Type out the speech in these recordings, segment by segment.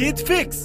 जीत fix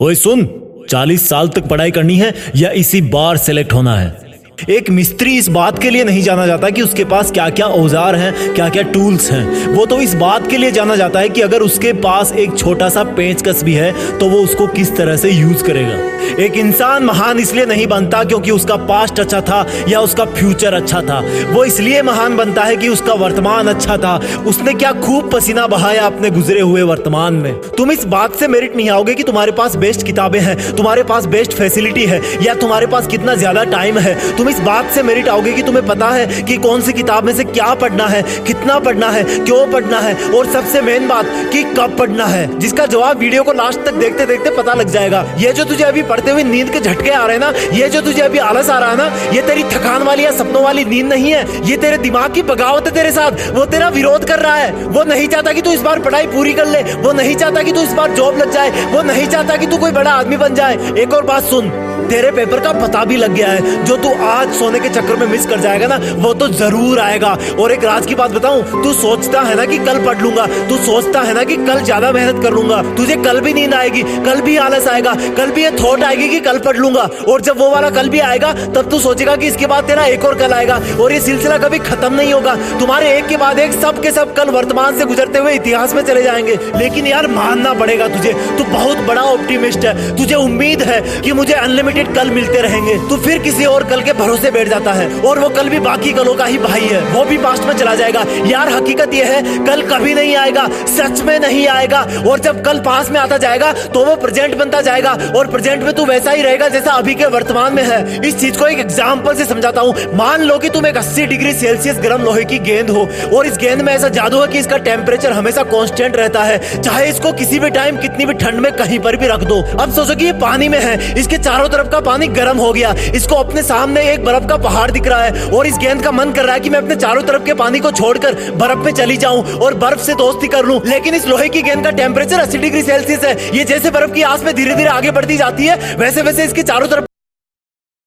ओए सुन, चालीस साल तक पढ़ाई करनी है या इसी बार सेलेक्ट होना है? एक मिस्त्री इस बात के लिए नहीं जाना जाता कि उसके पास क्या क्या औज़ार हैं क्या क्या टूल्स हैं। वो तो इस बात के लिए जाना जाता है कि अगर उसके पास एक छोटा सा पेंचकस भी है तो वो उसको किस तरह से यूज़ करेगा। एक इंसान महान इसलिए नहीं बनता क्योंकि उसका पास्ट अच्छा था या उसका फ्यूचर अच्छा था। वो इसलिए महान बनता है कि उसका वर्तमान अच्छा था। उसने क्या खूब पसीना बहाया अपने गुजरे हुए वर्तमान में। तुम इस बात से मेरिट नहीं आओगे कि तुम्हारे पास बेस्ट किताबें हैं, तुम्हारे पास बेस्ट फैसिलिटी है, या तुम्हारे पास कितना ज़्यादा टाइम है। तुम इस बात से मेरिट आओगे कि तुम्हें पता है कि कौन सी किताब में से क्या पढ़ना है, कितना पढ़ना है, क्यों पढ़ना है, और सबसे मेन बात कि कब पढ़ना है, जिसका जवाब वीडियो को लास्ट तक देखते देखते पता लग जाएगा। ये जो तुझे अभी पढ़ते हुए नींद के झटके आ रहे हैं ना, ये जो तुझे अभी आलस आ रहा है ना, ये तेरी थकान वाली या सपनों वाली नींद नहीं है, ये तेरे दिमाग की बगावत है तेरे साथ, वो तेरा विरोध कर रहा है, वो नहीं चाहता कि तू इस बार पढ़ाई पूरी कर ले, वो नहीं चाहता कि तू इस बार जॉब लग जाए, वो नहीं चाहता कि तू कोई बड़ा आदमी बन जाए। एक और बात सुन। तेरे पेपर का पता भी लग गया है। जो तू आज सोने के चक्कर में मिस कर जाएगा ना, वो तो ज़रूर आएगा। और एक राज की बात बताऊँ, तू सोचता है ना कि कल पढ़ लूँगा। तू सोचता है ना कि कल ज़्यादा मेहनत कर लूँगा। तुझे कल भी नींद आएगी, कल भी आलस आएगा, कल भी ये थॉट आएगी कि कल पढ़ लूँगा। और जब वो वाला कल भी आएगा, तब तू सोचेगा कि इसके बाद तेरा एक और कल आएगा। और ये सिलसिला कभी खत्म नहीं होगा। तुम्हारे एक के बाद एक, सब के सब कल वर्तमान से गुजरते हुए इतिहास में चले जाएँगे। लेकिन यार, मानना पड़ेगा तुझे। तू बहुत बड़ा ऑप्टिमिस्ट है। तुझे उम्मीद है कि मुझे अनलिमिटेड अनलिमिटेड कल मिलते रहेंगे। तो फिर किसी और कल के भरोसे बैठ जाता है। और वो कल भी बाकी कलों का ही भाई है। वो भी पास्ट में चला जाएगा। यार, हकीकत ये है, कल कभी नहीं आएगा। सच में नहीं आएगा। और जब कल पास में आता जाएगा तो वो प्रेजेंट बनता जाएगा। और प्रेजेंट में तू वैसा ही रहेगा जैसा अभी के वर्तमान में है। इस चीज़ को एक एग्ज़ाम्पल से समझाता हूँ। मान लो कि तुम एक अस्सी डिग्री सेल्सियस गर्म लोहे की गेंद हो। और इस गेंद में ऐसा जादू है कि इसका टेम्परेचर हमेशा कॉन्स्टेंट रहता है। चाहे इसको किसी भी टाइम कितनी भी ठंड में कहीं पर भी रख दो। अब सोचो कि ये पानी में है। इसके चारों तरफ़ का पानी गर्म हो गया। इसको अपने सामने एक बर्फ़ का पहाड़ दिख रहा है और इस गेंद का मन कर रहा है कि मैं अपने चारों तरफ़ के पानी को छोड़कर बर्फ़ में चली जाऊँ और बर्फ़ से दोस्ती कर लूँ। लेकिन इस लोहे की गेंद का टेम्परेचर अस्सी डिग्री सेल्सियस है। ये जैसे बर्फ़ की आस में धीरे धीरे आगे बढ़ती जाती है वैसे वैसे इसके चारों तरफ़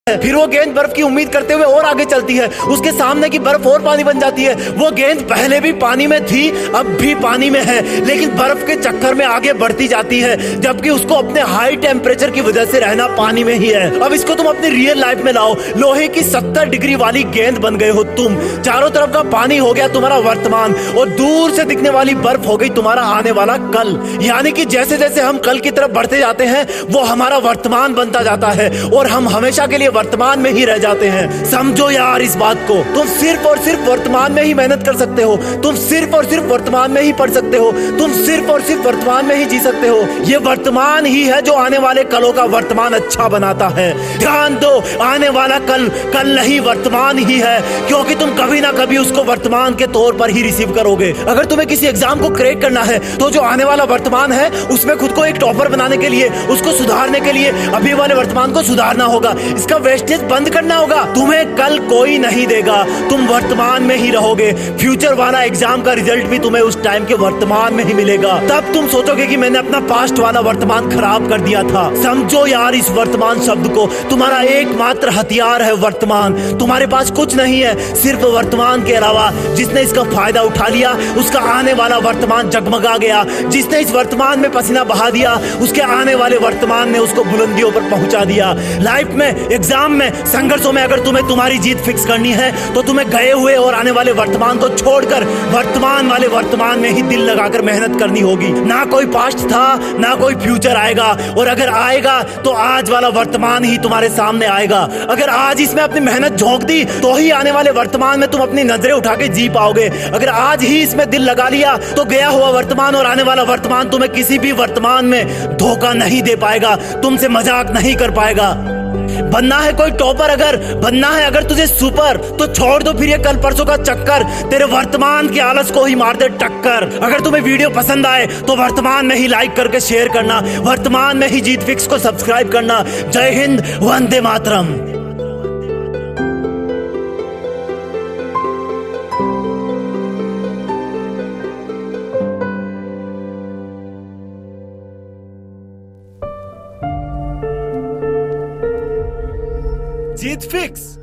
फिर वो गेंद बर्फ़ की उम्मीद करते हुए और आगे चलती है। उसके सामने की बर्फ़ और पानी बन जाती है। वो गेंद पहले भी पानी में थी, अब भी पानी में है। लेकिन बर्फ़ के चक्कर में आगे बढ़ती जाती है, जबकि उसको अपने हाई टेम्परेचर की वजह से रहना पानी में ही है। अब इसको तुम अपनी रियल लाइफ में लाओ। लोहे की सत्तर डिग्री वाली गेंद बन गए हो तुम। चारों तरफ़ का पानी हो गया तुम्हारा वर्तमान, और दूर से दिखने वाली बर्फ़ हो गई तुम्हारा आने वाला कल। यानी कि जैसे जैसे हम कल की तरफ़ बढ़ते जाते हैं, वो हमारा वर्तमान बनता जाता है, और हम हमेशा के लिए वर्तमान में ही रह जाते हैं। समझो यार इस बात को। तुम सिर्फ़ और सिर्फ़ वर्तमान में ही मेहनत कर सकते हो। तुम सिर्फ़ और सिर्फ़ वर्तमान में ही पढ़ सकते हो। तुम सिर्फ़ और सिर्फ़ वर्तमान में ही जी सकते हो। ये वर्तमान ही है जो आने वाले कलों का वर्तमान अच्छा बनाता है। ध्यान दो, आने वाला कल कल नहीं, वर्तमान ही है। क्योंकि तुम कभी ना कभी उसको वर्तमान के तौर पर ही रिसीव करोगे। अगर तुम्हें किसी एग्ज़ाम को क्रैक करना है तो जो आने वाला वर्तमान है, उसमें खुद को एक टॉपर बनाने के लिए, उसको सुधारने के लिए अभी वाले वर्तमान को सुधारना होगा। इसका वेस्टेज बंद करना होगा। तुम्हें कल कोई नहीं देगा। तुम वर्तमान में ही रहोगे। फ्यूचर वाला एग्ज़ाम का रिज़ल्ट भी तुम्हें उस टाइम के वर्तमान में ही मिलेगा। तब तुम सोचोगे कि मैंने अपना पास्ट वाला वर्तमान खराब कर दिया था। समझो यार इस वर्तमान शब्द को। तुम्हारा एकमात्र हथियार है वर्तमान। तुम्हारे पास कुछ नहीं है। सिर्फ़ वर्तमान के अलावा जिसने इसका फ़ायदा उठा लिया, उसका आने वाला वर्तमान जगमगा गया। जिसने इस वर्तमान में पसीना बहा दिया, उसके आने वाले वर्तमान ने उसको बुलंदियों पर पहुँचा दिया। लाइफ में एग्ज़ाम एग्ज़ाम में, संघर्षों में अगर तुम्हें तुम्हारी जीत फिक्स करनी है तो तुम्हें गए हुए और आने वाले वर्तमान को छोड़कर वर्तमान वाले वर्तमान में ही दिल लगाकर मेहनत करनी होगी। ना कोई पास्ट था, ना कोई फ्यूचर आएगा। और अगर आएगा तो आज वाला वर्तमान ही तुम्हारे सामने आएगा। अगर आज इसमें अपनी मेहनत झोंक दी तो ही आने वाले वर्तमान में तुम अपनी नज़रें उठा के जी पाओगे। अगर आज ही इसमें दिल लगा लिया तो गया हुआ वर्तमान और आने वाला वर्तमान तुम्हें किसी भी वर्तमान में धोखा नहीं दे पाएगा, तुमसे मज़ाक नहीं कर पाएगा। बनना है कोई टॉपर अगर, बनना है अगर तुझे सुपर तो छोड़ दो फिर ये कल परसों का चक्कर। तेरे वर्तमान के आलस को ही मार दे टक्कर। अगर तुम्हें वीडियो पसंद आए तो वर्तमान में ही लाइक करके शेयर करना। वर्तमान में ही जीत फिक्स को सब्सक्राइब करना। जय हिंद, वंदे मातरम। did fix.